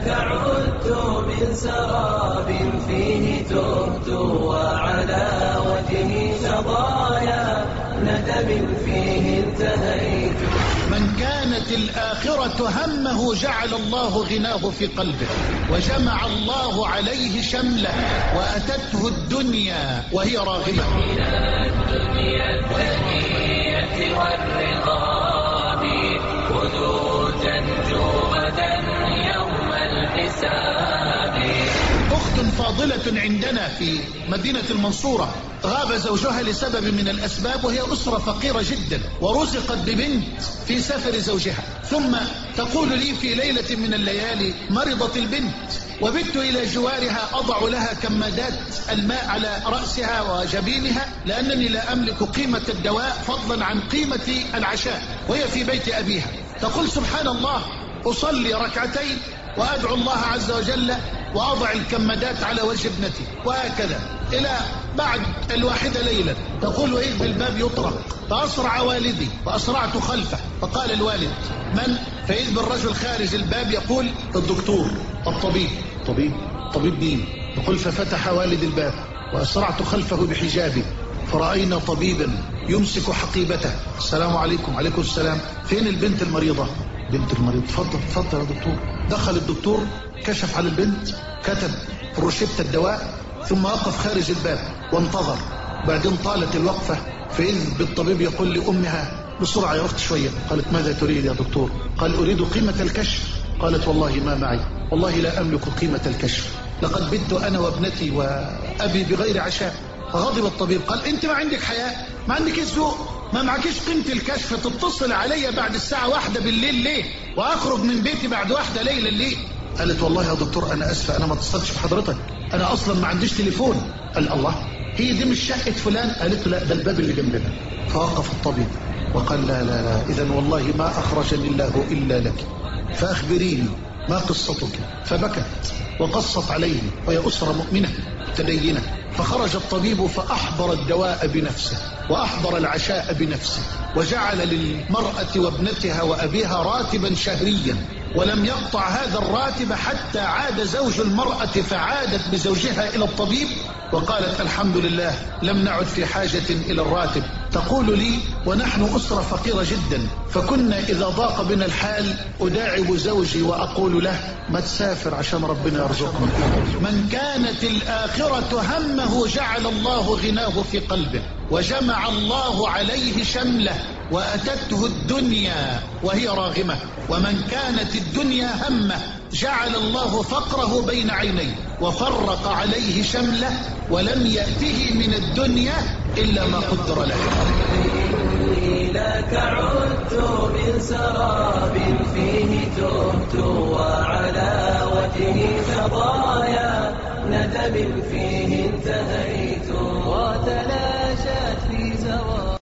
لك عدت من سراب فيه تهت وعلى وجهي شظايا ندم فيه انتهيت. من كانت الآخرة همه جعل الله غناه في قلبه وجمع الله عليه شمله وأتته الدنيا وهي راغمة. من الدنيا الدنية فاضلة عندنا في مدينة المنصورة. غاب زوجها لسبب من الأسباب وهي أسرة فقيرة جدا ورزقت ببنت في سفر زوجها. ثم تقول لي في ليلة من الليالي مرضت البنت وبت إلى جوارها أضع لها كمادات الماء على رأسها وجبينها لأنني لا أملك قيمة الدواء فضلا عن قيمة العشاء وهي في بيت أبيها. تقول سبحان الله أصلي ركعتين وأدعو الله عز وجل وأضع الكمادات على وجه ابنتي وهكذا. إلى بعد الواحدة ليلا. تقول وإذ بالباب يطرق. فأسرع والدي فأسرعت خلفه. فقال الوالد من؟ فإذ بالرجل خارج الباب يقول الدكتور. الطبيب. طبيب؟ طبيب مين؟ يقول ففتح والد الباب. وأسرعت خلفه بحجابي. فرأينا طبيبا يمسك حقيبته. السلام عليكم. عليكم السلام. فين البنت المريضة؟ بنت المريض. تفضل تفضل يا دكتور. دخل الدكتور كشف على البنت كتب في روشته الدواء ثم وقف خارج الباب وانتظر. بعدين طالت الوقفة فإذ بالطبيب يقول لأمها بسرعة يا أخت شوية. قالت ماذا تريد يا دكتور؟ قال أريد قيمة الكشف. قالت والله ما معي. والله لا أملك قيمة الكشف. لقد بت أنا وابنتي وأبي بغير عشاء. فغضب الطبيب قال أنت ما عندك حياء ما عندك الذوق ما معكيش قيمة الكشف؟ تتصل عليا بعد الساعة واحدة بالليل ليه؟ وأخرج من بيتي بعد واحدة ليلة ليه؟ قالت والله يا دكتور أنا أسفة أنا ما اتصلتش بحضرتك. أنا أصلا ما عنديش تليفون. قال الله هي دي مش شقة فلان؟ قالت له لا ده الباب اللي جنبنا. فوقف الطبيب وقال لا لا لا إذا والله ما أخرجني الله إلا لك. فأخبريني ما قصتك. فبكت وقصت عليه وهي أسرة مؤمنة. تدينة فخرج الطبيب فأحضر الدواء بنفسه وأحضر العشاء بنفسه وجعل للمرأة وابنتها وأبيها راتبا شهريا ولم يقطع هذا الراتب حتى عاد زوج المرأة فعادت بزوجها إلى الطبيب وقالت الحمد لله لم نعد في حاجة إلى الراتب. تقول لي ونحن أسرة فقيرة جدا فكنا إذا ضاق بنا الحال أداعب زوجي وأقول له ما تسافر عشان ربنا يرزقنا. من كانت الآخرة همه جعل الله غناه في قلبه. وجمع الله عليه شمله وأتته الدنيا وهي راغمة. ومن كانت الدنيا همة جعل الله فقره بين عينيه وفرق عليه شمله ولم يأته من الدنيا إلا ما قدر له. لك عدت من سراب فيه تهت وعلى وجهي خضايا ندم فيه انتهيت